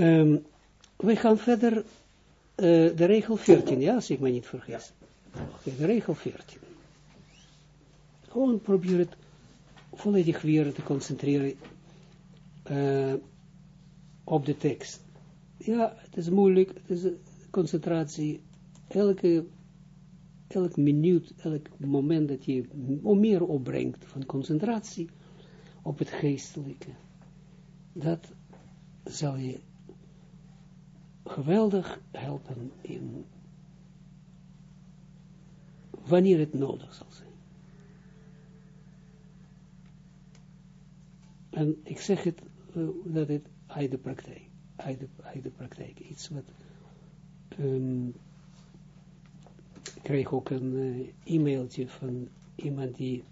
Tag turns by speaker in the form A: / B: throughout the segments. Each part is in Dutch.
A: Um, we gaan verder, uh, de regel 14, ja, als ik me niet vergis. Okay, de regel 14. Gewoon probeer het volledig weer te concentreren uh, op de tekst. Ja, het is moeilijk, het is concentratie, elke, elk minuut, elk moment dat je meer opbrengt van concentratie op het geestelijke, dat zal je geweldig helpen in wanneer het nodig zal zijn. En ik zeg het, uh, dat het uit de praktijk, uit de, de praktijk, iets wat, um, ik kreeg ook een uh, e-mailtje van iemand die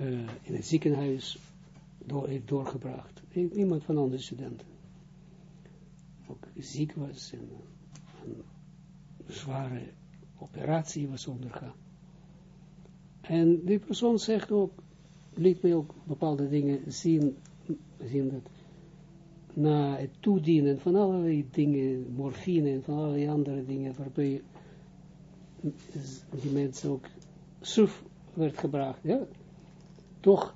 A: uh, in het ziekenhuis door, heeft doorgebracht, iemand van onze studenten, ook ziek was en een zware operatie was ondergaan. En die persoon zegt ook, liet mij ook bepaalde dingen zien, zien dat na het toedienen van allerlei dingen, morfine en van allerlei andere dingen, waarbij die mensen ook suf werd gebracht, ja, toch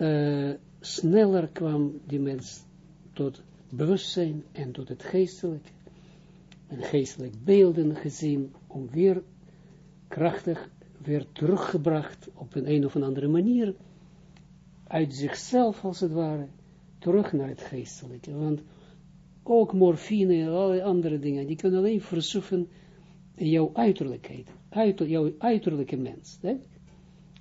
A: uh, sneller kwam die mens tot bewustzijn en tot het geestelijke, en geestelijk beelden gezien, om weer krachtig weer teruggebracht op een, een of andere manier, uit zichzelf als het ware, terug naar het geestelijke. Want ook morfine en alle andere dingen, die kunnen alleen versuffen jouw uiterlijkheid, uiter, jouw uiterlijke mens. Hè?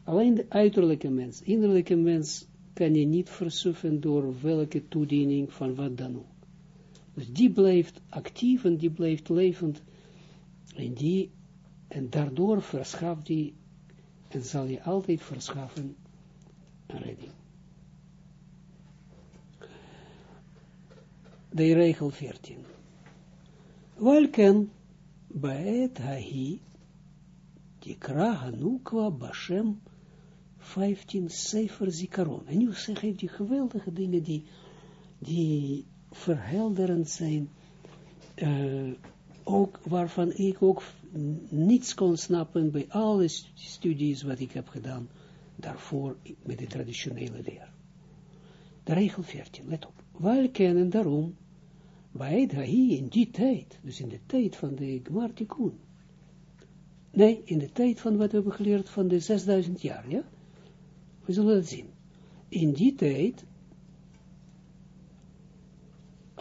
A: Alleen de uiterlijke mens, innerlijke mens, kan je niet versuffen door welke toediening van wat dan ook. Dus die blijft actief en die blijft levend. En, die, en daardoor verschaft die, en zal je altijd verschaffen, redding. De regel 14. Welken baet hahi tikra hanukwa bashem 15 sefer zikaron. En nu zeg ik die geweldige dingen die, die verhelderend zijn, uh, ook waarvan ik ook niets kon snappen bij alle studies wat ik heb gedaan daarvoor met de traditionele leer. De regel 14, let op. Wij kennen daarom, bij hier in die tijd, dus in de tijd van de Gmartikun, nee, in de tijd van wat we hebben geleerd van de 6000 jaar, ja, we zullen het zien. In die tijd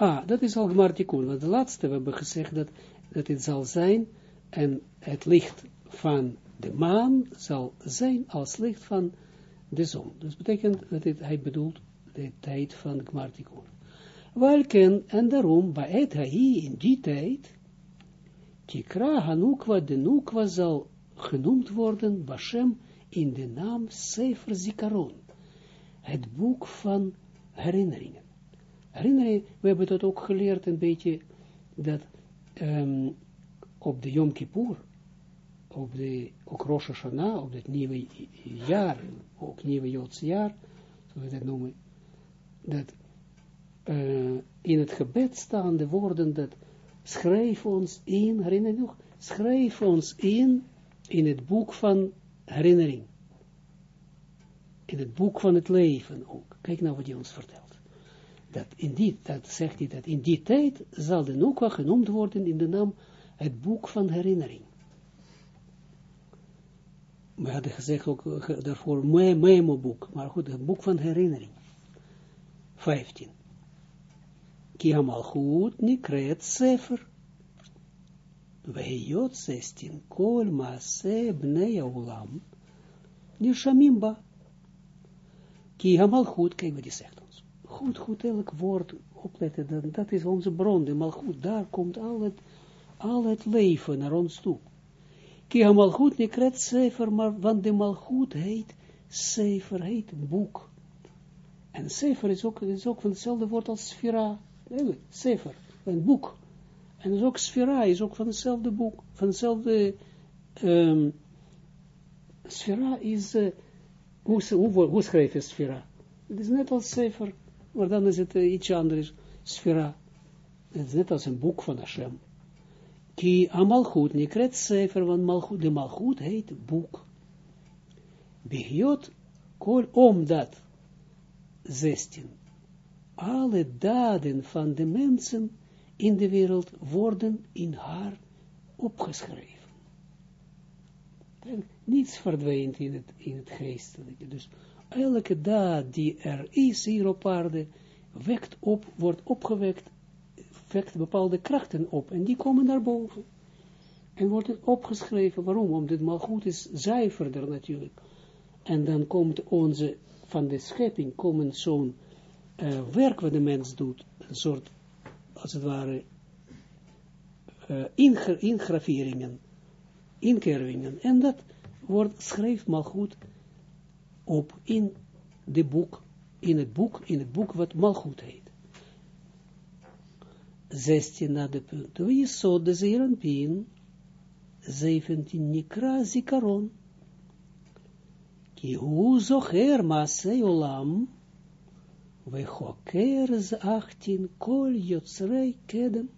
A: Ah, dat is al gemartikun, want de laatste, we hebben gezegd dat, dat het zal zijn, en het licht van de maan zal zijn als licht van de zon. Dus betekent dat het, hij bedoelt de tijd van gemartikun. Welken, en daarom, bij het hij in die tijd, Tikra Hanukwa, de Nukwa zal genoemd worden, Bashem, in de naam Sefer Zikaron, het boek van herinneringen. Herinner je, we hebben dat ook geleerd een beetje, dat um, op de Yom Kippur, op de, ook Rosh Hashanah, op het nieuwe jaar, ook nieuwe Joodse jaar, zoals we dat noemen, dat uh, in het gebed staan de woorden dat schrijf ons in, herinner je nog, schrijf ons in, in het boek van herinnering. In het boek van het leven ook. Kijk nou wat hij ons vertelt dat in die, dat zegt hij dat in die tijd zal de Nukwa genoemd worden in de naam het boek van herinnering. We hadden gezegd ook uh, daarvoor memo boek, maar goed, het boek van herinnering. 15. Ki hamalchut nikreet sefer. Vehiyot 16. Kol maase bnei olam. Nishamim ba. Ki hamalchut, kijk wat hij zegt goed, goed elk woord opletten, dan, dat is onze bron, de malgoed, daar komt al het, al het leven naar ons toe. Kia malgoed nekret sefer, maar, want de malgoed heet sefer, heet boek. En sefer is ook, is ook van hetzelfde woord als sfera, sefer, een boek. En is ook sfera, is ook van hetzelfde boek, van hetzelfde, um, sfera is, uh, hoe, hoe, hoe sfera? Het is net als sefer, maar dan is het uh, iets anders. sfera. Het is net als een boek van Hashem. Ki amalchut nikret sefer, want malchut, de malchut heet boek. Begiot kol omdat 16. Alle daden van de mensen in de wereld worden in haar opgeschreven. En niets verdwijnt in het, in het geestelijke. Dus elke daad die er is hier op aarde, wekt op, wordt opgewekt, wekt bepaalde krachten op. En die komen naar boven. En worden opgeschreven. Waarom? Omdat het goed is zuiverder natuurlijk. En dan komt onze, van de schepping, komen zo'n uh, werk wat de mens doet. Een soort, als het ware, uh, ingraveringen inkervingen. En dat wordt, schrijft maar goed op in de boek, in het boek, in het boek wat Malchut heet. 16 na de punt. Wie zo de zeeranpien, 17 nikra zikaron. Ki hu zocher masei olam, we choker 18 kol yotzrei kedem.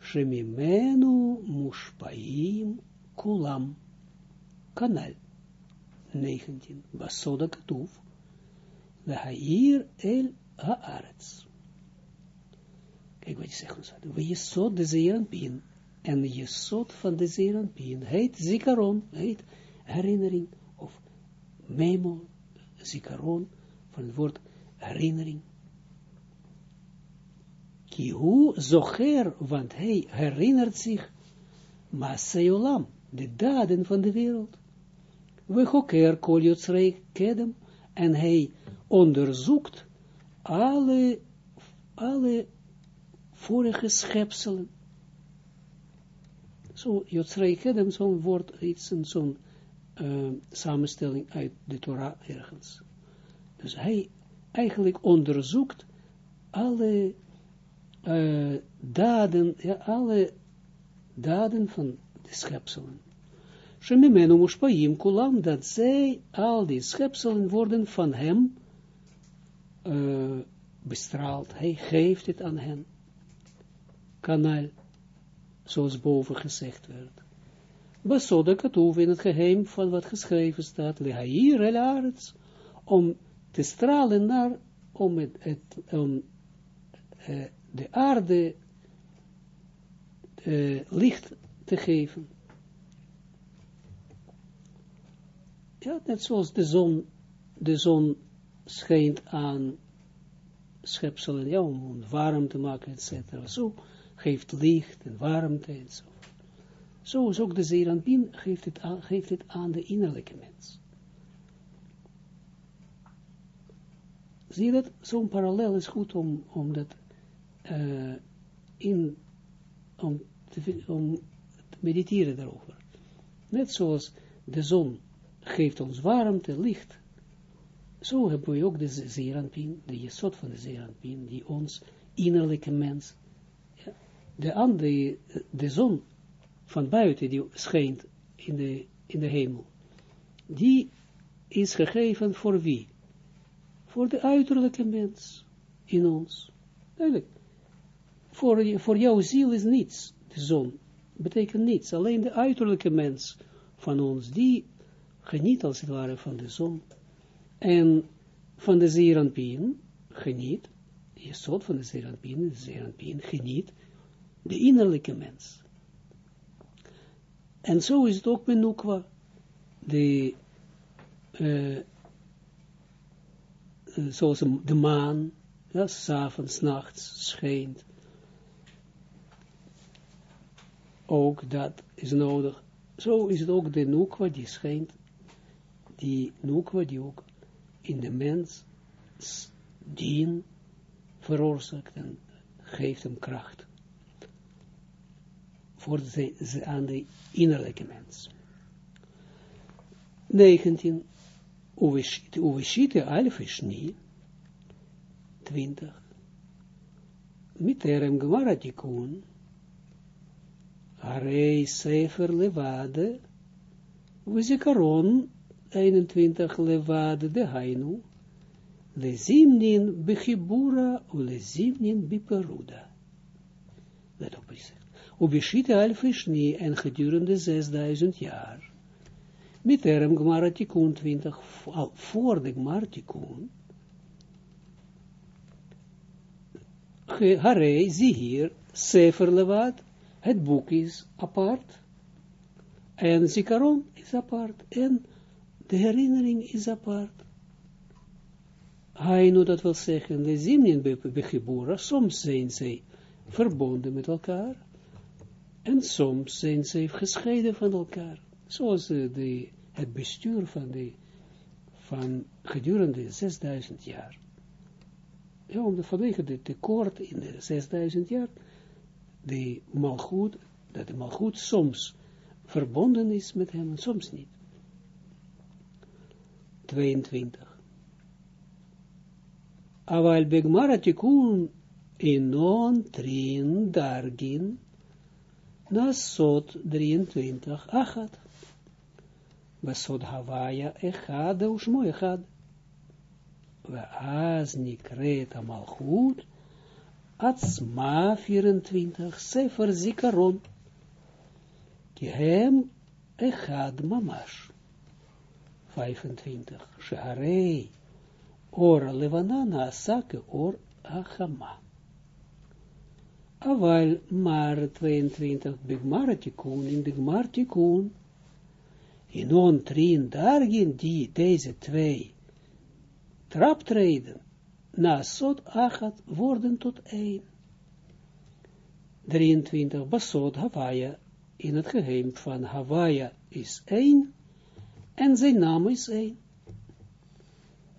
A: Shemimenu mushpaim kulam. Kanal 19. Basoda katuv. Lehair el haaretz. Kijk wat je zegt. We jesot de zeeranpien. En de jesot van de zeeranpien heet zikaron. Heet herinnering. Of memo. Zikaron. Van het woord herinnering. Kihu zocher, want hij herinnert zich, Maseolam, de daden van de wereld. We hoker kol kedem, en hij onderzoekt alle, alle vorige schepselen. Zo, Jotsrei kedem, zo'n woord, iets, zo'n uh, samenstelling uit de Torah ergens. Dus hij eigenlijk onderzoekt alle uh, daden, ja, alle daden van de schepselen. Shemimenu mushpaim kulam, dat zij, al die schepselen worden van hem uh, bestraald. Hij geeft het aan hen. Kanaal, zoals boven gezegd werd. Basoda in het geheim van wat geschreven staat, lehair el om te stralen naar, om het, uh, de aarde uh, licht te geven. Ja, net zoals de zon, de zon schijnt aan schepselen, ja, om warm te maken, etc. Zo geeft licht en warmte en zo. Zo is ook de zeeranpien, geeft het aan, geeft het aan de innerlijke mens. Zie je dat? Zo'n parallel is goed om, om dat uh, in, om te, om te mediteren daarover. Net zoals de zon geeft ons warmte, licht, zo hebben we ook de zeeranpien, de jesot van de zeeranpien, die ons innerlijke mens, de, andere, de zon van buiten die schijnt in de, in de hemel, die is gegeven voor wie? Voor de uiterlijke mens in ons. Duidelijk. Voor, voor jouw ziel is niets, de zon, betekent niets, alleen de uiterlijke mens van ons, die geniet als het ware van de zon, en van de zeeranpien geniet, je soort van de zeeranpien, de zeeranpien geniet, de innerlijke mens. En zo is het ook met Nukwa, de, uh, zoals de maan, ja, s'avonds, nachts schijnt, ook dat is nodig. Zo is het ook de nukwa die schijnt, die nukwa die ook in de mens dien veroorzaakt en geeft hem kracht. Voor de, aan de innerlijke mens. 19. Uveshite alf is niet. 20. Miterem gemaratikun. Arei Sefer Levade, Vizikaron 21 Levade de Hainu, le zimnin bechibura, le zimnin biperuda. Let op, is Ubishita alfishni en gedurende 6000 jaar. Miterem Gmaratikun 20, voor de Gmaratikun, Harei, zie hier, Sefer het boek is apart, en Zikaron is apart, en de herinnering is apart. Hij nu dat wil zeggen, de zimnien bechibura, soms zijn zij verbonden met elkaar, en soms zijn ze gescheiden van elkaar. Zoals de, het bestuur van, de, van gedurende 6000 jaar. Ja, om de, vanwege de tekort in de 6000 jaar, de malgoed, dat de malgoed soms verbonden is met hem en soms niet. 22. Aval begmara tikun inon trin dargin Nasot 23, achat. Besod Havaya echad ushmo echad. Ve'az nikret amalchut, atzma 24, sefer zikaron. Ki hem echad mamash. 25, Shaharei, or levanana asake or achama. Aval maar 22 Bigmar Tikkun, in de Gmar Tikkun, in on trien dargin die deze twee traptreden, na sot achat worden tot één. 23 Basod Hawaia, in het geheim van Hawaia is één, en zijn naam is één.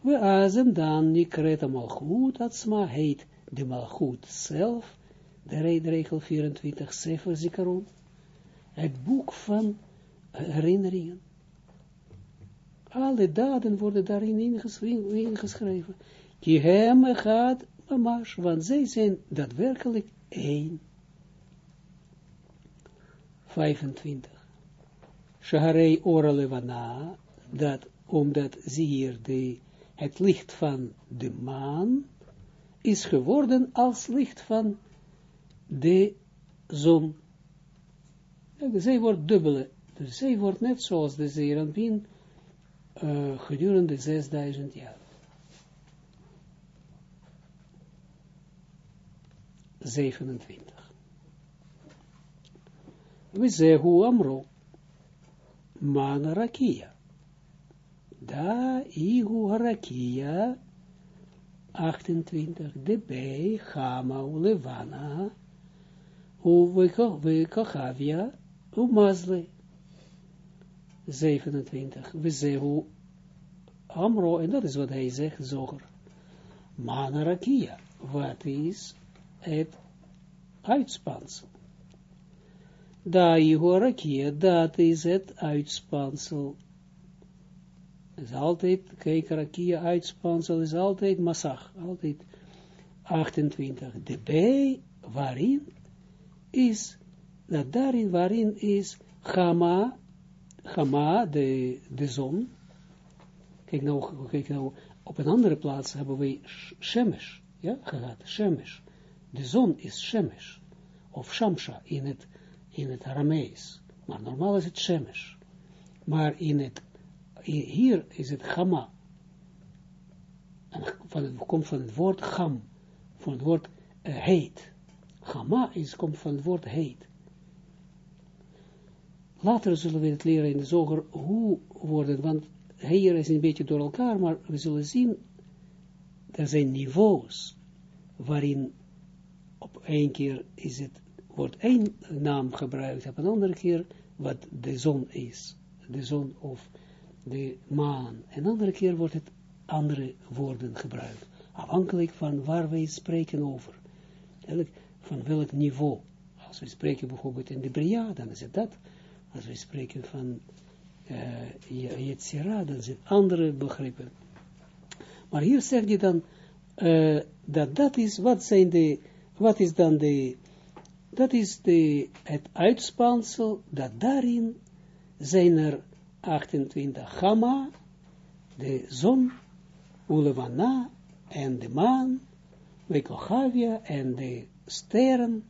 A: We azem dan Nikreta Malchut, Atzma heet de Malchut zelf, de regel 24, Sefer Zikaron, het boek van herinneringen. Alle daden worden daarin ingeschreven. Hem gaat, mamash, want zij zijn daadwerkelijk één. 25. Shaharei ora levana, dat omdat hier de, het licht van de maan is geworden als licht van de zon. Zij wordt dubbele. Dus zij wordt net zoals de Zeranpin uh, gedurende 6000 jaar. 27. We zeggen Amro, man rakia. Da ihu harakia, 28, de bij, Hama, Levana, Ukochavia, Umazle. 27. We zeggen Amro, en dat is wat hij zegt, zoger. Manarakia, wat is het uitspansel? Da Rakia, dat is het uitspansel. is altijd, kijk, Rakia uitspansel is altijd massag, altijd 28. De B, waarin is, dat daarin waarin is Chama, Chama, de, de zon. Kijk nou, kijk nou, op een andere plaats hebben we Shemesh, ja, gehad, Shemesh. De zon is Shemesh, of Shamsha in het, in het Aramees. Maar normaal is het Shemesh. Maar in het, hier is het Chama. En van het, komt van het woord Cham, van het woord uh, heet. Hama is, komt van het woord heet. Later zullen we het leren in de zoger hoe worden, want hier is een beetje door elkaar, maar we zullen zien, er zijn niveaus, waarin op een keer is het, wordt één naam gebruikt, op een andere keer wat de zon is, de zon of de maan, en andere keer wordt het andere woorden gebruikt, afhankelijk van waar wij spreken over. Van welk niveau. Als we spreken bijvoorbeeld in de Bria, dan is het dat. Als we spreken van uh, Yetzira, dan het andere begrippen. Maar hier zegt hij dan, uh, dat dat is, wat zijn de, wat is dan de, dat is de, het uitspansel, dat daarin zijn er 28 gamma, de zon, Ulevana, en de maan, Wekochavia en de sterren,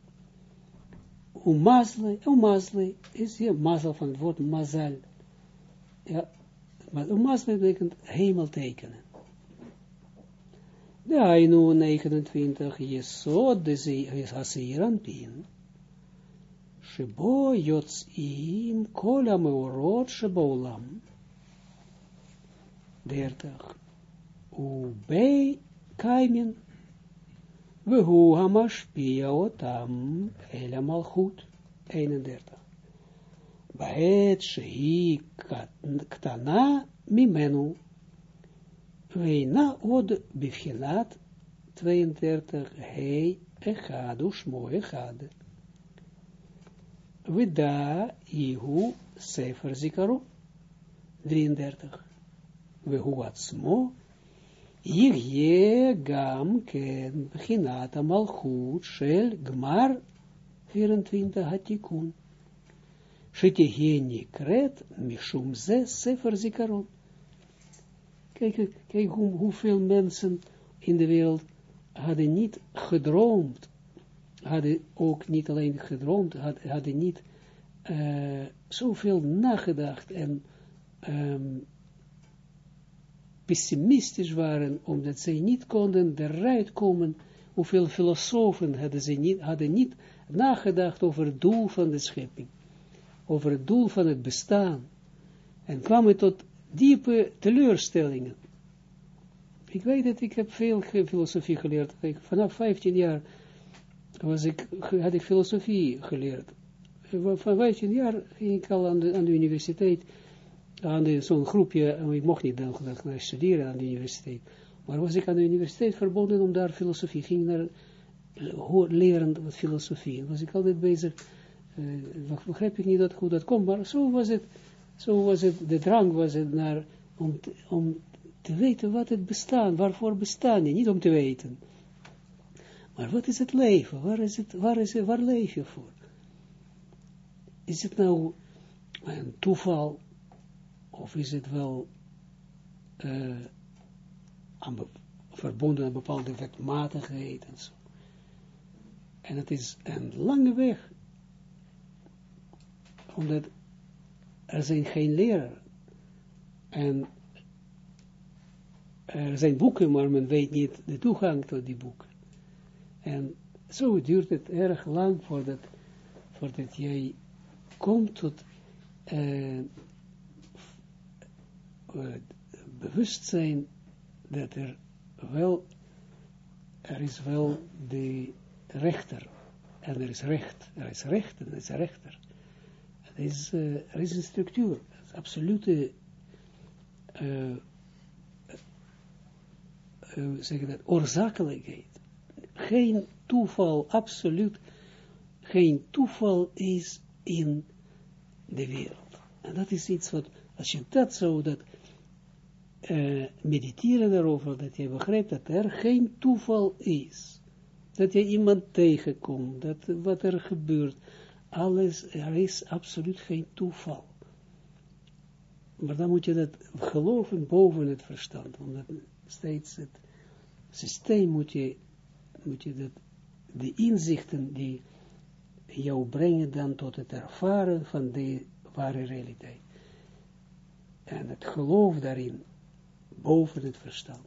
A: Umazle, Umazle, is hier mazel van het woord mazal. Ja, maar Umazle betekent hemel tekenen. De Ainu 29, Jesod, de Hasiran Pin, Shebo Yotzim, Kol Ameorot Shebolam, 30, Ubei Kaimin, Wehu Hamashpia Otam, Ela Malchut, 31. Baet Shehi Ktana Mimenu, Weina Od Bifchinat, 32, Hei Echad Ushmo Echad. Wida Ihu Sefer Zikaru, 33. Wehu Atzmo, Yirje gam ken beginat malchut shel gmar 24 hatikun. Shitiheni kret mishum ze sefer zikaron. Kijk, kijk hoe, hoeveel mensen in de wereld hadden niet gedroomd, hadden ook niet alleen gedroomd, hadden niet uh, zoveel nagedacht en um, pessimistisch waren, omdat zij niet konden eruit komen, hoeveel filosofen hadden, ze niet, hadden niet nagedacht over het doel van de schepping, over het doel van het bestaan, en kwamen tot diepe teleurstellingen. Ik weet dat ik heb veel filosofie geleerd. Ik, vanaf 15 jaar was ik, had ik filosofie geleerd. Van 15 jaar ging ik al aan de, aan de universiteit aan zo'n groepje, ik mocht niet dan gaan studeren aan de universiteit, maar was ik aan de universiteit verbonden om daar filosofie, ging naar leren wat filosofie, was ik altijd bezig, uh, begrijp ik niet dat hoe dat komt, maar zo was het, zo was het, de drang was het naar, om, te, om te weten wat het bestaan, waarvoor bestaan je, niet om te weten, maar wat is het leven, waar is het, waar is het, waar leef je voor? Is het nou een toeval, of is het wel uh, aan verbonden aan bepaalde wetmatigheid en zo. En het is een lange weg, omdat er zijn geen leraar. En er zijn boeken, maar men weet niet de toegang tot die boeken. En zo duurt het erg lang voordat, voordat jij komt tot uh, bewustzijn dat er wel, er is wel de rechter, en er is recht, er is recht en er is rechter. Er is, uh, er is een structuur, is absolute, uh, uh, zeg dat, oorzakelijkheid. Geen toeval, absoluut geen toeval is in de wereld. En dat is iets wat, als je dat zo, dat uh, mediteren daarover, dat je begrijpt dat er geen toeval is. Dat je iemand tegenkomt, dat wat er gebeurt, alles, er is absoluut geen toeval. Maar dan moet je dat geloven boven het verstand, omdat steeds het systeem moet je, moet je dat, de inzichten die jou brengen dan tot het ervaren van de ware realiteit. En het geloof daarin boven het verstand.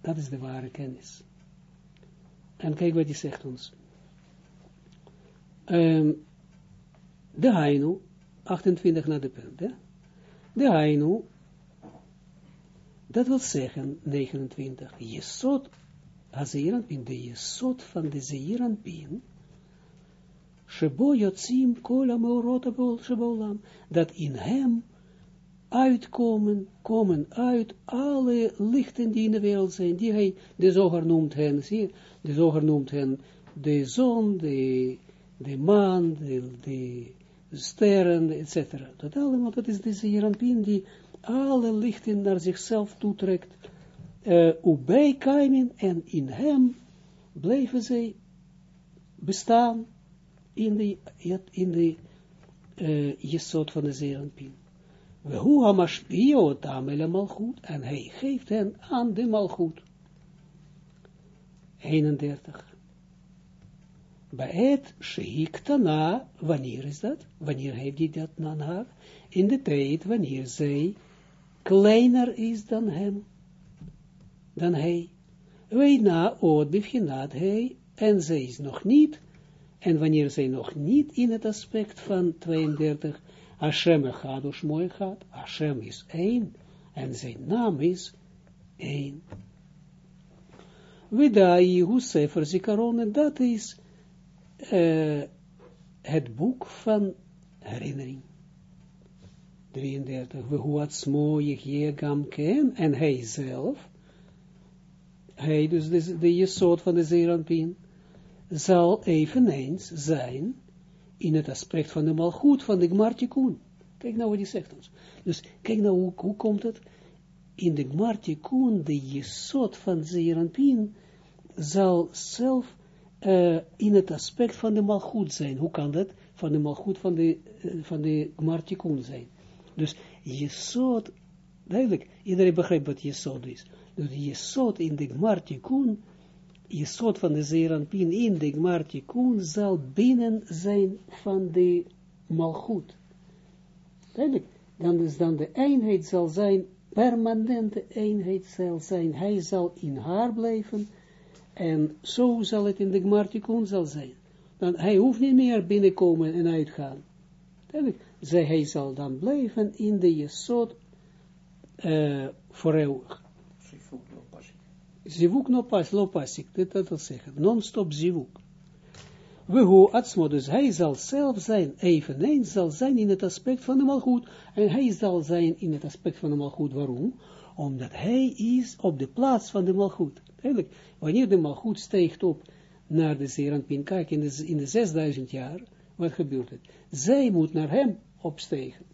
A: Dat is de ware kennis. En kijk wat hij zegt ons. Um, de Hainu, 28 naar de punt, hè? De Hainu, dat wil zeggen, 29, Jesod, Azeeranpin, de Jesod van de Zeeranpin, Shebo Yotzim Meorota Shebolam, dat in hem uitkomen, komen uit alle lichten die in de wereld zijn, die hij, de zoger noemt hen, zie de zoger noemt hen de zon, de, de maan, de, de sterren, etc. Dat allemaal, dat is de Zeranpin die alle lichten naar zichzelf toetrekt, uh, Ubei Kaimin, en in hem blijven zij bestaan in de, in de uh, jesot van de Zeranpin. We hoe hamashpio tamele malchut, en hij geeft hen aan de malchut. 31. Baet na, wanneer is dat? Wanneer heeft hij dat aan haar? In de tijd wanneer zij kleiner is dan hem, dan hij. na oot bivchinat hij, en zij is nog niet, en wanneer zij nog niet in het aspect van 32, Hashem echad mooi gaat, Hashem is één, en zijn naam is één. Widai hu sefer zikaron, dat is uh, het boek van herinnering. 33. We huat je gam ken, en hij zelf, hij dus de, de van de Zeranpien, zal eveneens zijn in het aspect van de malgoed van de Gmartikun. Kijk nou wat hij zegt ons. Dus kijk nou hoe, hoe komt het? In de Gmartikun, de jesot van Zeranpien, zal zelf uh, in het aspect van de malgoed zijn. Hoe kan dat? Van de malgoed van de, uh, van de Gmartikun zijn. Dus Jesod, duidelijk, iedereen begrijpt wat Jesod is. Dus Jesod in de Gmartikun, Jesod van de Zeranpin in de Gmartikun zal binnen zijn van de malgoed. Duidelijk, dan is dan de eenheid zal zijn, permanente eenheid zal zijn, hij zal in haar blijven, en zo zal het in de Gmartikun zal zijn. Dan, hij hoeft niet meer binnenkomen en uitgaan. Zij, hij zal dan blijven in de Jesod uh, voor eeuwig. Zivuk no pas, lo pasik, dit dat wil zeggen, non-stop zivuk. We hoe atsmo, dus hij zal zelf zijn, eveneens zal zijn in het aspect van de malgoed, en hij zal zijn in het aspect van de malgoed, waarom? Omdat hij is op de plaats van de malgoed. Eigenlijk, wanneer de malgoed steekt op naar de Zeranpin, kijk, in de, in de 6000 jaar, wat gebeurt het? Zij moet naar hem opstegen.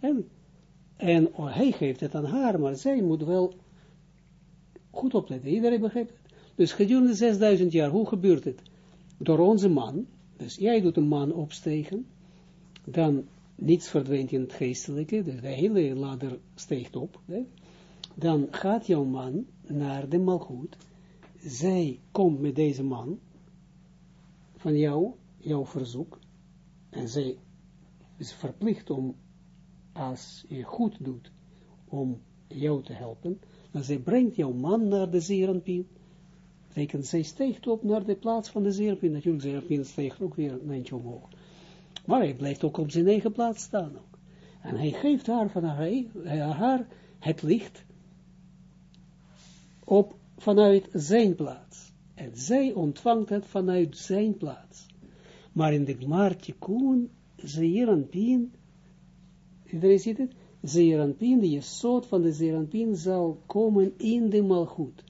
A: En, en hij geeft het aan haar, maar zij moet wel goed opletten. Iedereen begrijpt het. Dus gedurende 6000 jaar, hoe gebeurt het? Door onze man, dus jij doet een man opstegen, dan niets verdwijnt in het geestelijke, dus de hele ladder steekt op, hè? dan gaat jouw man naar de malgoed, zij komt met deze man van jou, jouw verzoek, en zij is verplicht om, als je goed doet, om jou te helpen, dan zij brengt jouw man naar de zeeranpien, betekent, zij steekt op naar de plaats van de zeeranpien, natuurlijk, de zeeranpien steekt ook weer een eindje omhoog, maar hij blijft ook op zijn eigen plaats staan ook. En hij geeft haar van haar, haar het licht op vanuit zijn plaats. En zij ontvangt het vanuit zijn plaats. Maar in de Gmartikun, Zeeranpien, iedereen ziet het? Zeeranpien, de soort van de Zeeranpien zal komen in de Malchut.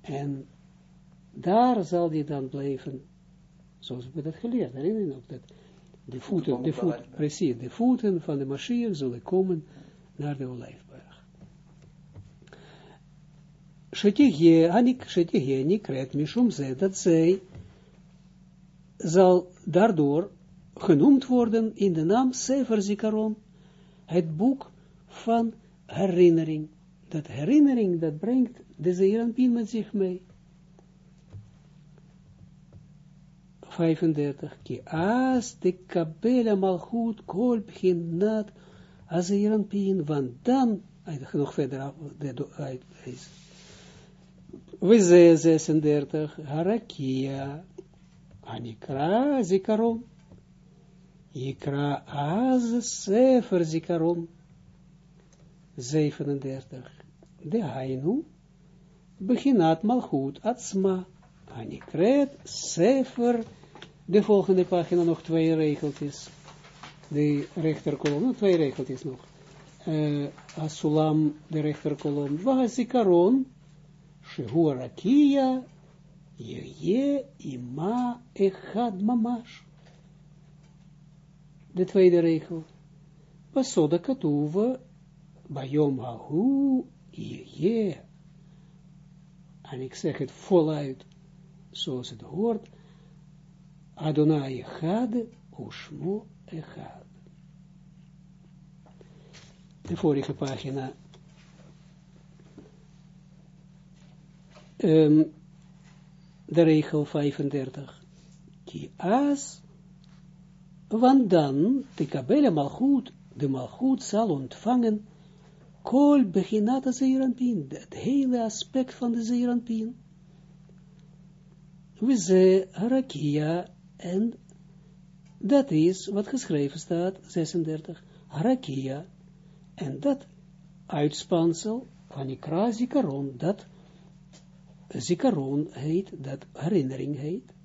A: En daar zal die dan blijven, zoals we dat geleerd hebben, ook dat de voeten, de voeten, precies, de voeten van de Mashiach zullen komen naar de olijfberg. Shetige, Anik, Shetige, Nikret, Mishum, dat zij zal daardoor genoemd worden in de naam Sefer Zikaron, het boek van herinnering. Dat herinnering, dat brengt de Zeeranpien met zich mee. 35. Ki as de kabela malchut kol as Zeeranpien, want dan, nog verder uit is. We 36. Harakia Anikra zikaron. Ikra az sefer zikaron. 37. De hainu. Beginat malchut atsma. Anikret sefer. De volgende pagina nog twee regeltjes. De rechterkolom, nog twee regeltjes nog. Uh, Asulam, de rechterkolom. Wahazikaron. Shehu rakia je ima echad mamash. De tweede regel. Pasoda katuva bayom hahu je. En ik zeg het voluit, zoals het hoort. Adonai echad, ushmo echad. De vorige pagina um, de regel 35. Ki as, want dan, de kabele malchut, de malchut zal ontvangen, kol de zeeranpien, het hele aspect van de zeeranpien. We ze harakia, en dat is wat geschreven staat, 36, harakia, en dat uitspansel van ikra zikaron, dat zikaron heet, dat herinnering heet,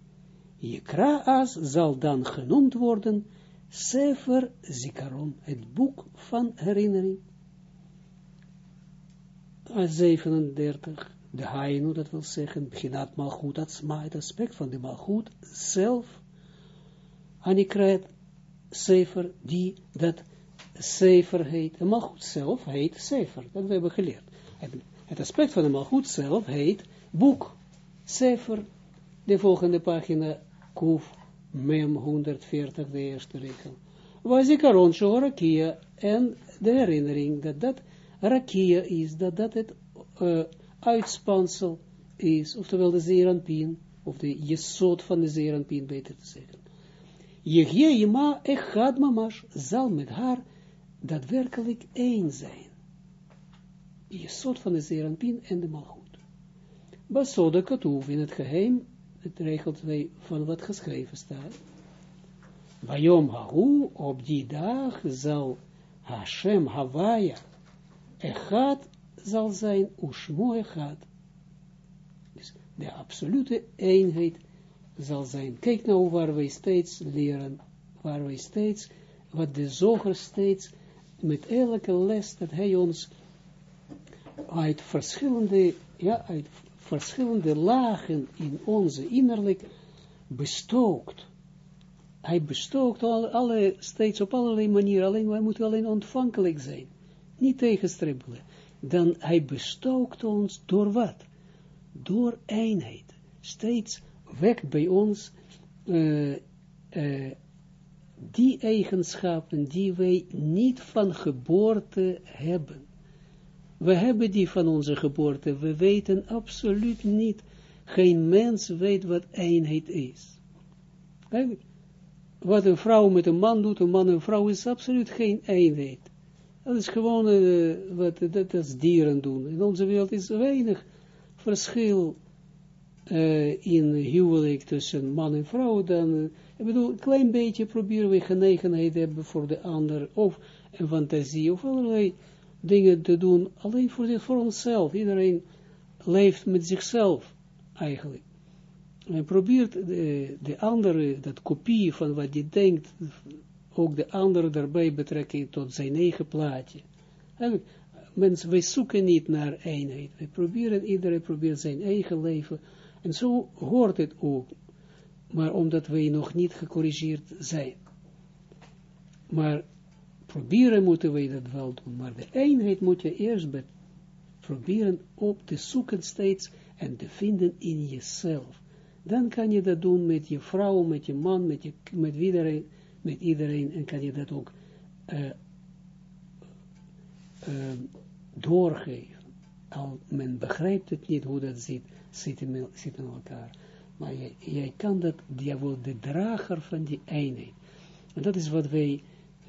A: Jekra as zal dan genoemd worden, Sefer Zikaron, het boek van herinnering. 37, de Hainu, dat wil zeggen, beginat malgoed, dat het aspect van de malgoed zelf, Anikret, Sefer, die dat Sefer heet. De malgoed zelf heet Sefer, dat we hebben geleerd. Het, aspect van de malgoed zelf heet boek, Sefer, de volgende pagina, Kuf, Mem 140, de eerste regel. Was ik zo rakia, en de herinnering dat dat rakia is, dat dat het uitspansel is, oftewel de zeeranpien, of de jesot van de zeeranpien, beter te zeggen. Jehje ima echad mamash, zal met haar daadwerkelijk één zijn. Jesot van de zeeranpien en de malchut. Basoda katoef in het geheim, het regelt 2 van wat geschreven staat. Bayom hahu, op die dag zal Hashem Havaya Echad zal zijn Ushmo Echad. Dus de absolute eenheid zal zijn. Kijk nou waar wij steeds leren, waar wij steeds, wat de zoger steeds, met elke les dat hij ons uit verschillende, ja, uit verschillende lagen in onze innerlijk bestookt. Hij bestookt alle, steeds op allerlei manieren, alleen wij moeten alleen ontvankelijk zijn, niet tegenstribbelen. Dan hij bestookt ons door wat? Door eenheid. Steeds wekt bij ons uh, uh, die eigenschappen die wij niet van geboorte hebben. We hebben die van onze geboorte, we weten absoluut niet, geen mens weet wat eenheid is. Wat een vrouw met een man doet, een man en een vrouw is absoluut geen eenheid. Dat is gewoon uh, wat dat als dieren doen. In onze wereld is weinig verschil uh, in huwelijk tussen man en vrouw. Dan, uh, ik bedoel, een klein beetje proberen we genegenheid hebben voor de ander, of een fantasie, of allerlei dingen te doen, alleen voor, dit, onszelf. Iedereen leeft met zichzelf, eigenlijk. En probeert de, de andere, dat kopie van wat je denkt, ook de andere daarbij betrekken tot zijn eigen plaatje. En mensen, wij zoeken niet naar eenheid. Wij proberen, iedereen probeert zijn eigen leven. En zo hoort het ook. Maar omdat wij nog niet gecorrigeerd zijn. Maar proberen moeten wij dat wel doen, maar de eenheid moet je eerst proberen op te zoeken steeds en te vinden in jezelf. Dan kan je dat doen met je vrouw, met je man, met, je, met, iedereen, en kan je dat ook uh, uh, doorgeven. Al men begrijpt het niet hoe dat zit, zit in, zit elkaar. Maar jij, jij kan dat, jij wordt de drager van die eenheid. En dat is wat wij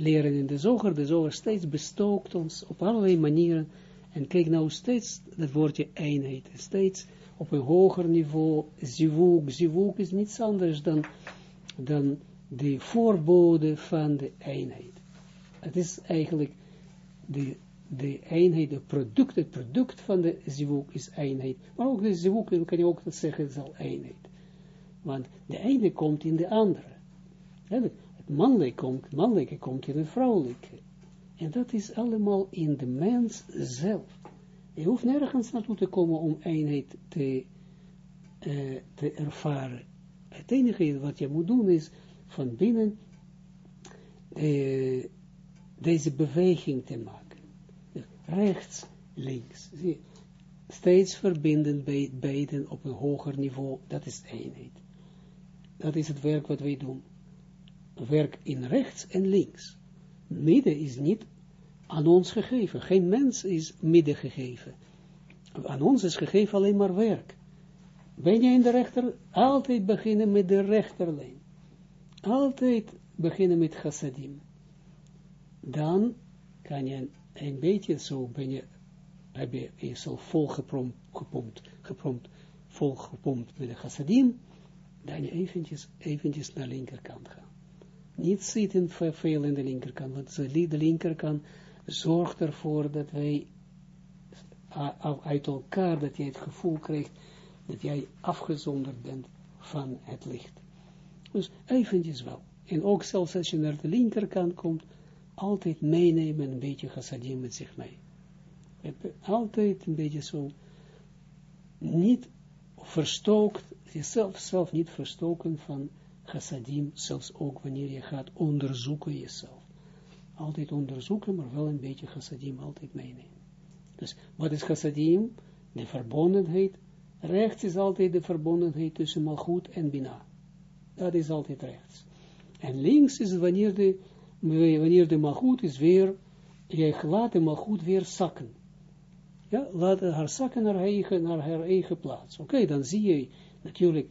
A: leren in de zoger, de zoger steeds bestookt ons op allerlei manieren, en kijk nou steeds dat woordje eenheid, steeds op een hoger niveau, zivuk, zivuk is niets anders dan, dan de voorbode van de eenheid. Het is eigenlijk de, de eenheid, het product, het product van de zivuk is eenheid. Maar ook de zivuk, kan je ook zeggen, is al eenheid. Want de ene komt in de andere mannelijke komt, mannelijke komt in het vrouwelijke. En dat is allemaal in de mens zelf. Je hoeft nergens naartoe te komen om eenheid te, uh, te ervaren. Het enige wat je moet doen is van binnen uh, deze beweging te maken. Rechts, links. Zie, steeds verbinden bij beiden op een hoger niveau. Dat is eenheid. Dat is het werk wat wij doen werk in rechts en links. Midden is niet aan ons gegeven. Geen mens is midden gegeven. Aan ons is gegeven alleen maar werk. ben je in de rechter, altijd beginnen met de rechterlijn. Altijd beginnen met chassadim. Dan kan je een beetje zo, ben je, heb je jezelf volgepompt, gepompt, gepompt, volgepompt met de chassadim, dan je eventjes, eventjes naar de linkerkant gaan. Niet zitten veel in de linkerkant, want de linkerkant zorgt ervoor dat wij uit elkaar, dat je het gevoel krijgt, dat jij afgezonderd bent van het licht. Dus eventjes wel. En ook zelfs als je naar de linkerkant komt, altijd meenemen een beetje chassadim met zich mee. Altijd een beetje zo, niet verstookt, jezelf zelf niet verstoken van chassadim, zelfs ook wanneer je gaat onderzoeken jezelf. Altijd onderzoeken, maar wel een beetje chassadim altijd meenemen. Dus wat is chassadim? De verbondenheid. Rechts is altijd de verbondenheid tussen malchut en bina. Dat is altijd rechts. En links is wanneer de, wanneer de malchut is weer, je laat de malchut weer zakken. Ja, laat haar zakken naar eigen, naar haar eigen plaats. Oké, dan zie je natuurlijk,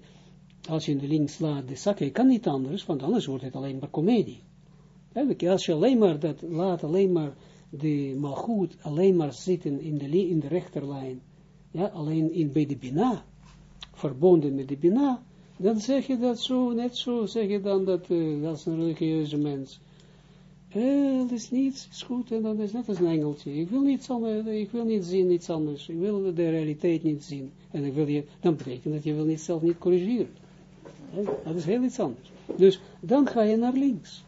A: als je in de links laat de zakken, je kan niet anders, want anders wordt het alleen maar komedie. Als je alleen maar dat laat, alleen maar de malgoed alleen maar zitten in de, in de rechterlijn, ja, alleen in, bij de bina, verbonden met de bina, dan zeg je dat zo, net zo, zeg je dan dat, uh, als een religieuze mens, eh, dat is niets, is goed, en dan is net als een engeltje, ik wil niets anders, ik wil niet zien, iets anders, ik wil de realiteit niet zien, en ik wil je, dan betekent dat je wil niet zelf niet corrigeren, dat is heel iets anders, dus dan ga je naar links,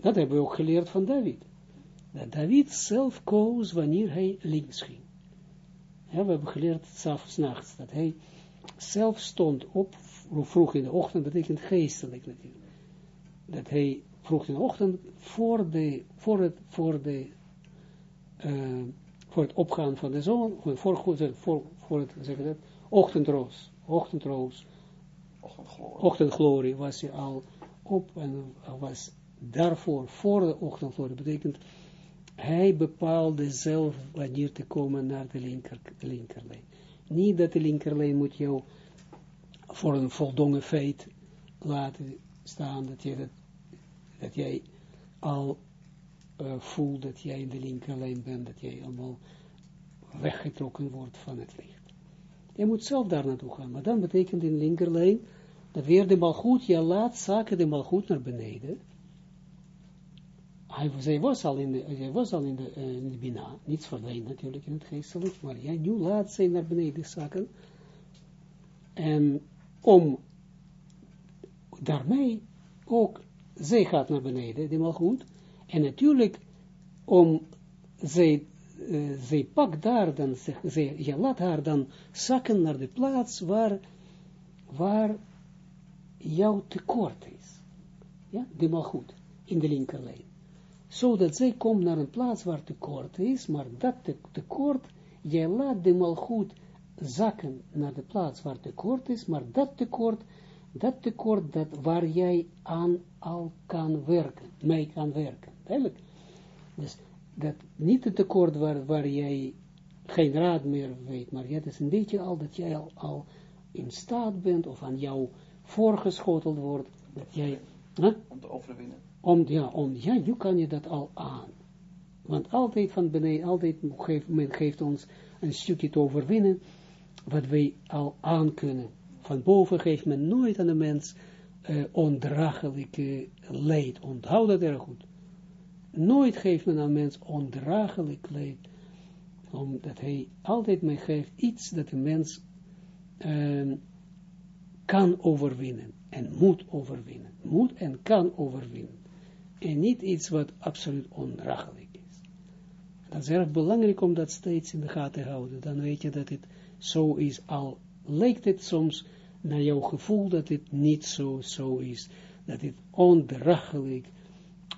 A: dat hebben we ook geleerd van David. Dat David zelf koos wanneer hij links ging. Ja, we hebben geleerd s'nachts dat hij zelf stond op, vroeg in de ochtend, betekent geestelijk natuurlijk. Dat hij vroeg in de ochtend voor, de, voor, het, voor, de, uh, voor het opgaan van de zon, voor, voor, voor, voor het, zeg dat, ochtendroos, ochtendroos, ochtendglorie. ochtendglorie was hij al op en was daarvoor, voor de ochtendglorie, betekent hij bepaalde zelf wanneer te komen naar de linker, linkerlijn. Niet dat de linkerlijn moet jou voor een voldongen feit laten staan, dat, je dat, dat jij al uh, voelt dat jij in de linkerlijn bent, dat jij allemaal weggetrokken wordt van het licht. Je moet zelf daar naartoe gaan, maar dan betekent in de linkerlijn, dat weer de malgoed, je laat zaken de malgoed naar beneden, hij, zij was al in de, hij was al in de, uh, in de Bina, niets verdween natuurlijk in het geestelijk, maar ja, nu laat zij naar beneden zakken, en om daarmee ook, zij gaat naar beneden, die goed, en natuurlijk, om zij, uh, zij pakt daar dan, zij, je laat haar dan zakken naar de plaats waar, waar jouw tekort is. Ja, de malgoed, in de linkerlijn zodat zij komt naar een plaats waar tekort is, maar dat tekort, jij laat de malgoed zakken naar de plaats waar tekort is, maar dat tekort, dat tekort dat waar jij aan al kan werken, mee kan werken, duidelijk. Dus dat niet het tekort waar, waar jij geen raad meer weet, maar het is een beetje al dat jij al, al in staat bent, of aan jou voorgeschoteld wordt, dat jij...
B: Om te overwinnen
A: om, ja, om, ja, nu kan je dat al aan. Want altijd van beneden, altijd geeft, men geeft ons een stukje te overwinnen, wat wij al aan kunnen. Van boven geeft men nooit aan de mens uh, ondraaglijke leed. Onthoud dat erg goed. Nooit geeft men aan mens ondraaglijk leed. Omdat hij altijd mij geeft iets dat de mens uh, kan overwinnen. En moet overwinnen. Moet en kan overwinnen en niet iets wat absoluut ondraaglijk is. Dat is erg belangrijk om dat steeds in de gaten te houden. Dan weet je dat het zo is, al lijkt het soms naar jouw gevoel dat het niet zo, zo is. Dat het ondraaglijk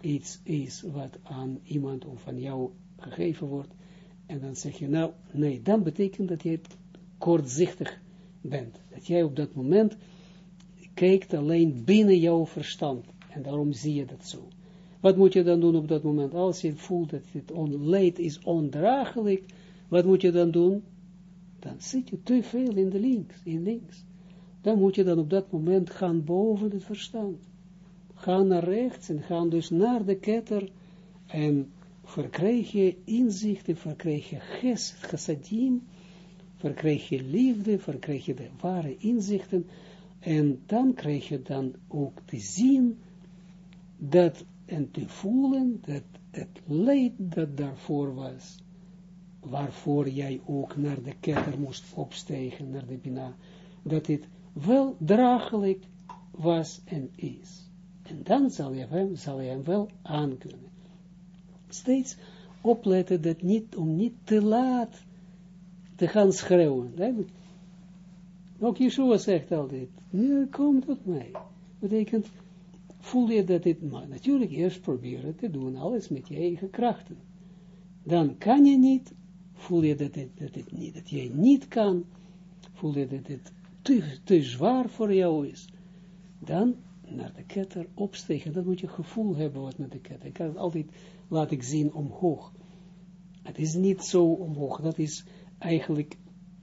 A: iets is wat aan iemand of aan jou gegeven wordt. En dan zeg je, nou, nee, dan betekent dat je kortzichtig bent. Dat jij op dat moment kijkt alleen binnen jouw verstand. En daarom zie je dat zo. Wat moet je dan doen op dat moment? Als je voelt dat het leed is ondraaglijk, wat moet je dan doen? dan zit je te veel in de links, in links. Dan moet je dan op dat moment gaan boven het verstand. Gaan naar rechts en gaan dus naar de ketter en verkrijg je inzichten, verkrijg je ges, chassadim, verkrijg je liefde, verkrijg je de ware inzichten en dan krijg je dan ook te zien dat en te voelen dat het leed dat daarvoor was, waarvoor jij ook naar de ketter moest opstegen, naar de bina, dat het wel draaglijk was en is. En dan zal je hem, zal je hem wel aankunnen. Steeds opletten dat niet, om niet te laat te gaan schreeuwen. Ook Yeshua zegt altijd, kom tot mij. Betekent, voel je dat dit, maar natuurlijk eerst proberen te doen, alles met je eigen krachten. Dan kan je niet, voel je dat, het, dat, niet, dat je niet kan, voel je dat het te, te zwaar voor jou is, dan naar de ketter opstegen. Dan moet je gevoel hebben wat met de ketter. Ik kan het altijd laten zien omhoog. Het is niet zo omhoog, dat is eigenlijk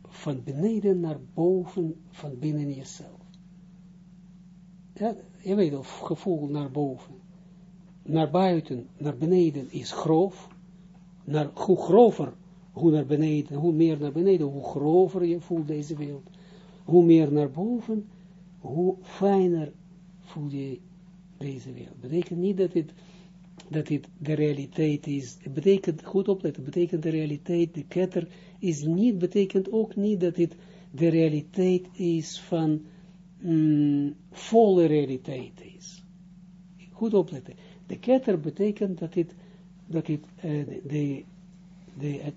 A: van beneden naar boven, van binnen jezelf. Ja, je weet of gevoel naar boven. Naar buiten, naar beneden is grof. Naar, hoe grover, hoe naar beneden, hoe meer naar beneden, hoe grover je voelt deze wereld. Hoe meer naar boven, hoe fijner voel je deze wereld. Betekent niet dat het, dat het de realiteit is. Het betekent, goed opletten, betekent de realiteit, de ketter is niet, betekent ook niet dat het de realiteit is van mm, volle realiteit is. Goed opletten. De ketter betekent dat het, dat het, uh, de, de,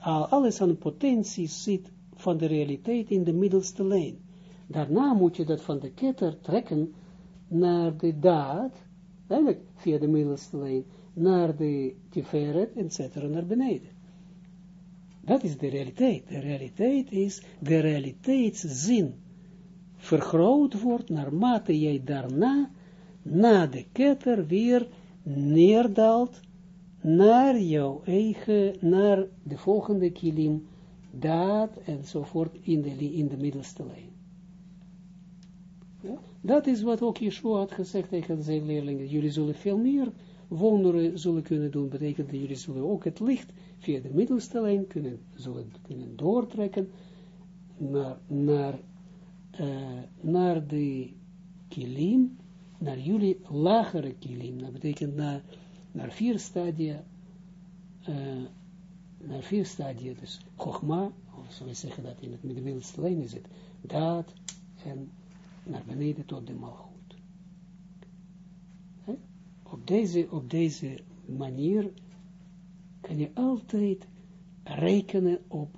A: alles aan potentie zit van de realiteit in de middelste lijn. Daarna moet je dat van de ketter trekken naar de daad, eigenlijk via de middelste lijn, naar de tiferet, etc. naar beneden. Dat is de realiteit. De realiteit is, de realiteitszin vergroot wordt naarmate jij daarna, na de ketter, weer neerdaalt naar jouw eigen, naar de volgende kilim, daad enzovoort in de, in de middelste lijn. Dat is wat ook Yeshua had gezegd tegen zijn leerlingen. Jullie zullen veel meer wonderen zullen kunnen doen. Betekent dat jullie zullen ook het licht via de middelste lijn kunnen, zullen kunnen doortrekken naar, naar, uh, naar de kilim, naar jullie lagere kilim. Dat betekent naar, naar vier stadia, uh, naar vier stadia, dus Chogma, of zo we zeggen dat in het middelste lijn is het, daad en naar beneden tot de malgoed. Op deze, op deze manier kan je altijd rekenen op,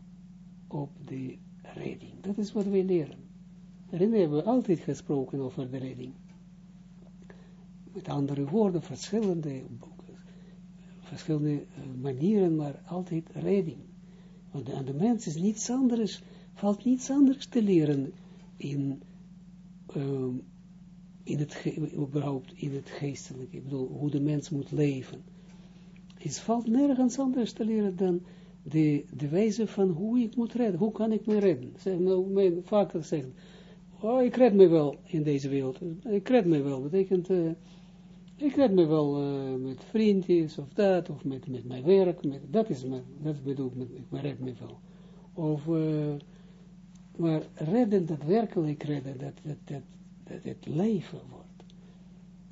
A: op de redding. Dat is wat wij leren. Daarin hebben we altijd gesproken over de redding. Met andere woorden, verschillende, verschillende eh, manieren, maar altijd redding. Want aan de mens is niets anders, valt niets anders te leren in, um, in het, überhaupt in het geestelijke. Ik bedoel, hoe de mens moet leven is valt nergens anders te leren dan de, de wijze van hoe ik moet redden. Hoe kan ik me redden? Zeg, nou, mijn vader zegt, oh, ik red me wel in deze wereld. Ik red me wel, betekent, uh, ik red me wel uh, met vriendjes of dat, of met, met mijn werk. Met, dat is me, dat bedoel ik, ik red me wel. Of, uh, maar redden, daadwerkelijk redden, dat, dat, dat, dat het leven wordt.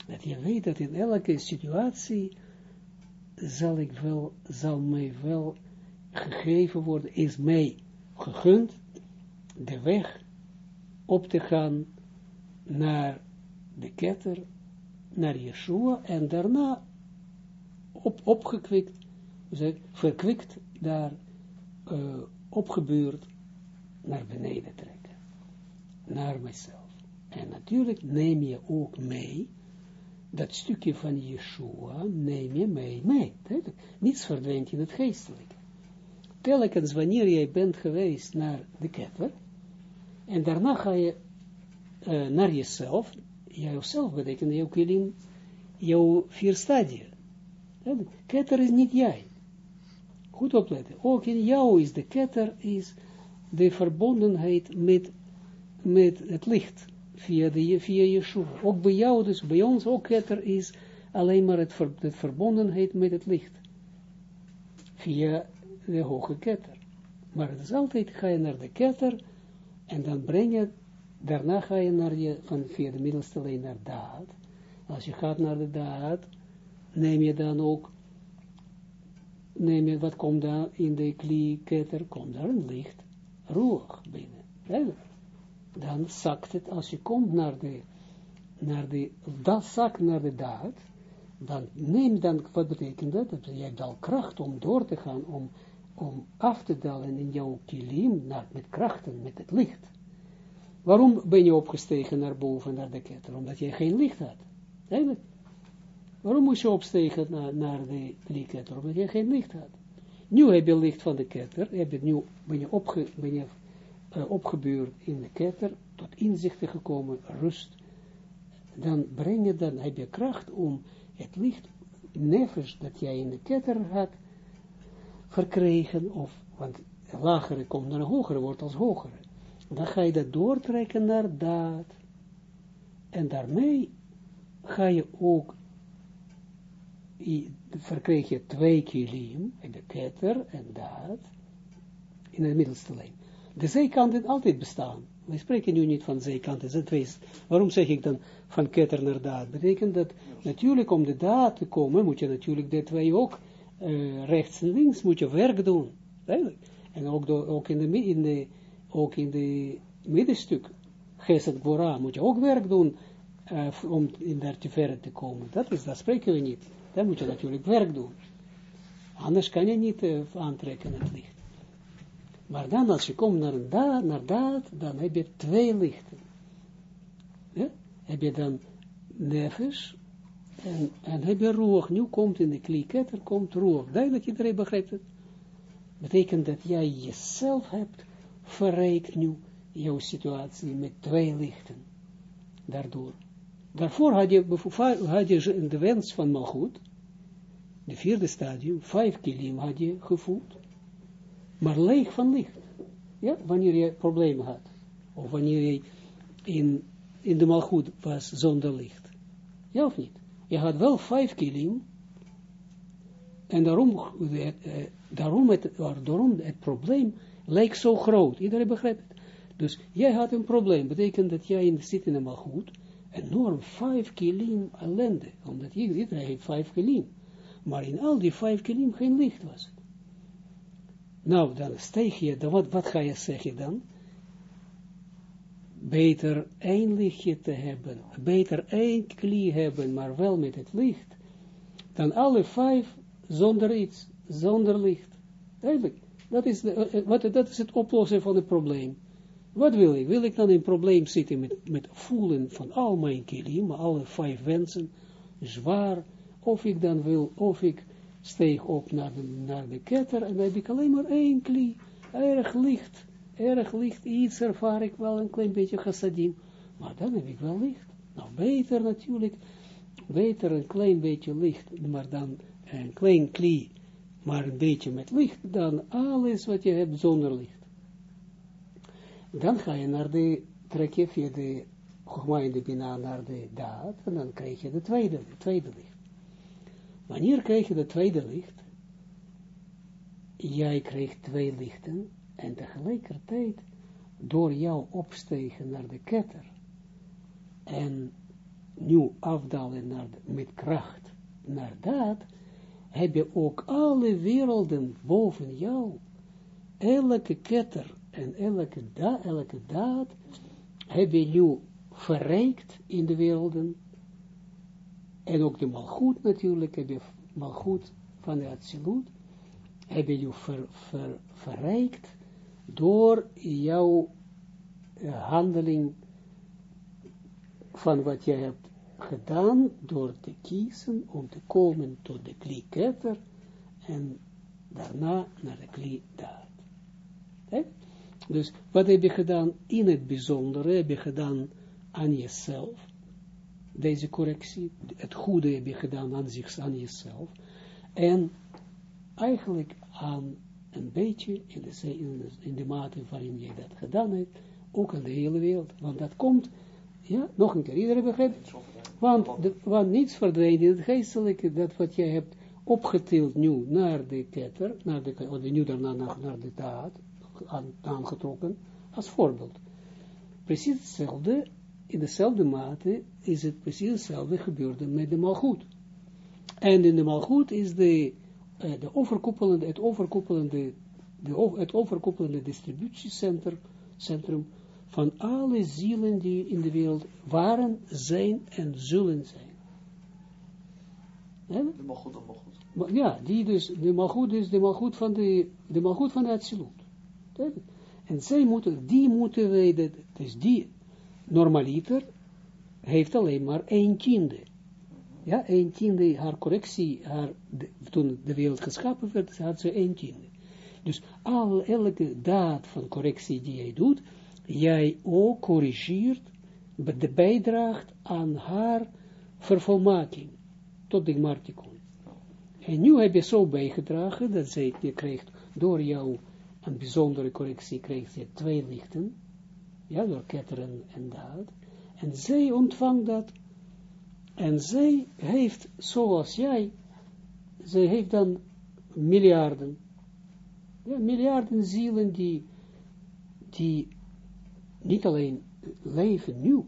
A: Dat je weet dat in elke situatie zal ik wel, zal mij wel gegeven worden, is mij gegund, de weg op te gaan naar de ketter, naar Yeshua, en daarna op, opgekwikt, verkwikt, daar uh, opgebeurd naar beneden trekken, naar mijzelf. En natuurlijk neem je ook mee, dat stukje van Yeshua neem je mee, mee. Niets verdwijnt in het geestelijke. Telkens wanneer jij bent geweest naar de ketter, en daarna ga je uh, naar jezelf, jouzelf betekent jouw kilim, jouw vier stadia. Ketter is niet jij. Goed opletten. Ook in jou is de ketter, is de verbondenheid met, met het licht, via, de, via Yeshua. Ook bij jou, dus bij ons ook ketter is alleen maar het, het verbondenheid met het licht. Via de hoge ketter. Maar het is altijd, ga je naar de ketter, en dan breng je, daarna ga je naar je, van via de middelste lijn naar daad. Als je gaat naar de daad, neem je dan ook, neem je, wat komt daar in de kli-ketter, komt daar een licht, roer binnen. Dan zakt het, als je komt naar de, naar de, dat zakt naar de daad, dan neem dan, wat betekent dat? Dat je hebt al kracht om door te gaan, om, om af te dalen in jouw kilim, naar, met krachten, met het licht. Waarom ben je opgestegen naar boven, naar de ketter? Omdat je geen licht had. Waarom moest je opstegen naar, naar de ketter? Omdat je geen licht had. Nu heb je licht van de ketter, heb je nu, ben je, opge, ben je uh, opgebeurd in de ketter, tot inzichten gekomen, rust. Dan breng je, dan heb je kracht om het licht, nevens dat jij in de ketter had, verkregen, of, want lagere komt naar hogere, wordt als hogere. Dan ga je dat doortrekken naar daad. En daarmee ga je ook, verkreeg je twee kilim, in de ketter en daad, in de middelste lijn. De zijkanten altijd bestaan. We spreken nu niet van zijkanten, dat twee. Waarom zeg ik dan van ketter naar daad? Betekent dat natuurlijk om de daad te komen, moet je natuurlijk de twee ook uh, rechts en links moet je werk doen. En ook, ook in, de, in, de, ook in de middenstuk, Geset Gora, moet je ook werk doen uh, om in daar te ver te komen. Dat, is, dat spreken we niet. Dan moet je natuurlijk werk doen. Anders kan je niet uh, aantrekken het licht. Maar dan als je komt naar, daad, naar daad, dan heb je twee lichten. Ja? Heb je dan nefes en, en heb je roer. Nu komt in de klieketter, komt roer. Duidelijk, iedereen begrijpt het. Betekent dat jij jezelf hebt verrijkt nu jouw situatie met twee lichten. Daardoor. Daarvoor had je, had de wens van Malchut, de vierde stadium, vijf kilim had je gevoeld, maar leeg van licht. Ja, wanneer je problemen had. Of wanneer je in, in de Malchut was zonder licht. Ja of niet? Je had wel vijf kilim, en daarom, eh, daarom, het, daarom het probleem leek zo groot. Iedereen begrijpt het. Dus jij had een probleem, betekent dat jij in, zit in een malgoed, enorm vijf kilim ellende, omdat iedereen heeft vijf kilim. Maar in al die vijf kilim geen licht was. Nou, dan steeg je, dan wat, wat ga je zeggen dan? Beter één lichtje te hebben, beter één klie hebben, maar wel met het licht, dan alle vijf zonder iets, zonder licht. Dat is, eh, eh, wat, dat is het oplossen van het probleem. Wat wil ik? Wil ik dan in probleem zitten met, met voelen van al mijn kilim, alle vijf wensen, zwaar, of ik dan wil, of ik steeg op naar de, naar de ketter en dan heb ik alleen maar één kli, erg licht, erg licht, iets ervaar ik wel een klein beetje chassadim, maar dan heb ik wel licht. Nou, beter natuurlijk, beter een klein beetje licht, maar dan een klein kli, maar een beetje met licht, dan alles wat je hebt zonder licht. Dan ga je naar de, trek je via de Chogma Bina naar de daad, en dan krijg je de tweede, tweede licht. Wanneer krijg je de tweede licht? Jij krijgt twee lichten, en tegelijkertijd, door jou opstegen naar de ketter, en nu afdalen naar de, met kracht naar dat, heb je ook alle werelden boven jou, elke ketter en elke, da, elke daad heb je nu verrijkt in de werelden. En ook de malgoed natuurlijk, heb je malgoed van de absolute, heb je ver, ver, verrijkt door jouw uh, handeling van wat je hebt gedaan, door te kiezen om te komen tot de klieketter en daarna naar de klie daad. Dus wat heb je gedaan in het bijzondere, heb je gedaan aan jezelf, deze correctie, het goede heb je gedaan aan zich, aan jezelf, en eigenlijk aan een beetje, in de, in, de, in de mate waarin jij dat gedaan hebt, ook aan de hele wereld. Want dat komt, ja, nog een keer, iedereen begrijpt? Want, de, want niets verdwijnt in het geestelijke, dat wat jij hebt opgetild nu naar de ketter, naar de, of nu daarna naar, naar de daad, aan, aangetrokken, als voorbeeld. Precies hetzelfde, in dezelfde mate is het precies hetzelfde gebeurde met de malgoed. En in de malgoed is de, uh, de overkoepelende, het overkoepelende, de, het overkoepelende distributiecentrum van alle zielen die in de wereld waren, zijn en zullen zijn.
B: De malgoed of malgoed.
A: Ja, die dus, de malgoed is de malgoed van de, de malgoed van de absolute. En zij moeten, die moeten wij, dus die normaliter heeft alleen maar een tiende. Ja, een tiende, haar correctie, haar, toen de wereld geschapen werd, had ze een tiende. Dus al, elke daad van correctie die jij doet, jij ook corrigeert, de bijdraagt aan haar vervolmaking, tot de martikon. En nu heb je zo bijgedragen, dat zij, je krijgt door jou een bijzondere correctie, krijgt ze twee lichten, ja, door ketteren en daad, en zij ontvangt dat, en zij heeft, zoals jij, zij heeft dan miljarden, ja, miljarden zielen die, die niet alleen leven nu,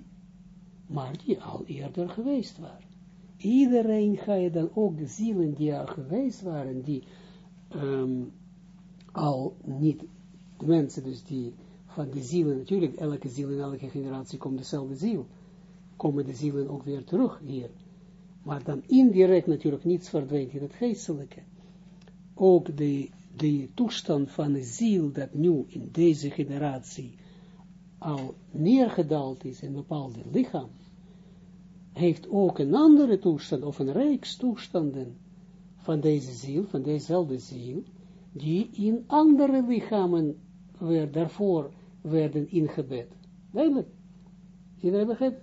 A: maar die al eerder geweest waren. Iedereen ga je dan ook de zielen die al geweest waren, die um, al niet, de mensen dus die van de zielen, natuurlijk elke ziel in elke generatie komt dezelfde ziel, komen de zielen ook weer terug hier. Maar dan indirect natuurlijk niets verdwijnt in het geestelijke. Ook de, de toestand van de ziel dat nu in deze generatie al neergedaald is in een bepaalde lichaam, heeft ook een andere toestand, of een reeks toestanden van deze ziel, van dezezelfde ziel, die in andere lichamen weer daarvoor werden ingebed. Duidelijk. Iedereen begrijpt?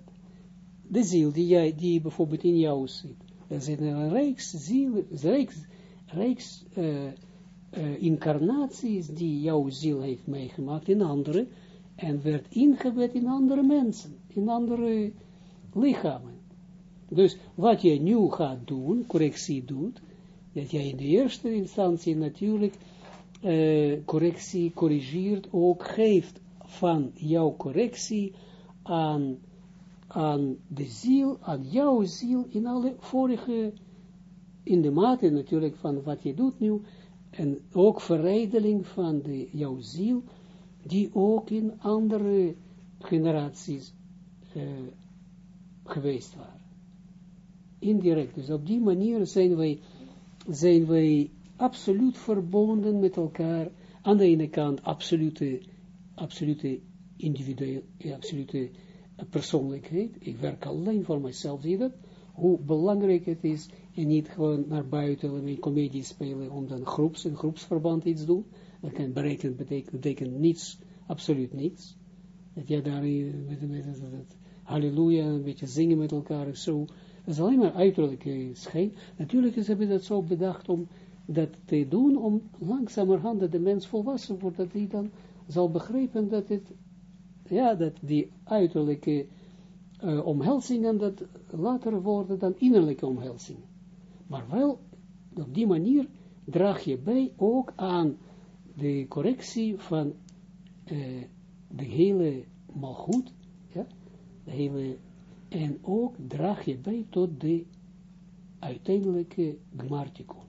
A: De ziel die, jij, die bijvoorbeeld in jou zit. Er zit een reeks ziel, reeks, reeks uh, uh, incarnaties die jouw ziel heeft meegemaakt in andere en werd ingebed in andere mensen, in andere lichamen. Dus wat je nu gaat doen, correctie doet, dat jij in de eerste instantie natuurlijk uh, correctie corrigeert, ook geeft van jouw correctie aan, aan de ziel, aan jouw ziel, in alle vorige, in de mate natuurlijk van wat je doet nu, en ook verrijdeling van de, jouw ziel, die ook in andere generaties uh, geweest waren. Indirect, dus op die manier zijn wij, zijn wij absoluut verbonden met elkaar, aan de ene kant absolute, absolute individueel, absolute persoonlijkheid, ik werk alleen voor mezelf, zie je dat? Hoe belangrijk het is, en niet gewoon naar buiten een comedie spelen, om dan groeps, een groepsverband iets te doen, dat kan berekenen, betekent, betekent niets, absoluut niets. Dat jij daar met, met, met, halleluja, een beetje zingen met elkaar, zo. Dat is alleen maar uiterlijke schijn. Natuurlijk is hebben dat zo bedacht om dat te doen, om langzamerhand dat de mens volwassen wordt, dat hij dan zal begrijpen dat het, ja, dat die uiterlijke uh, omhelzingen, dat later worden dan innerlijke omhelzingen. Maar wel, op die manier draag je bij ook aan de correctie van uh, de hele malgoed, ja, de hele, en ook draag je bij tot de uiteindelijke gmartikon.